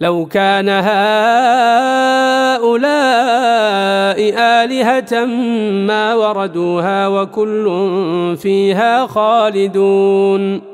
لو كان هؤلاء آلهة ما وردوها وكل فيها خالدون.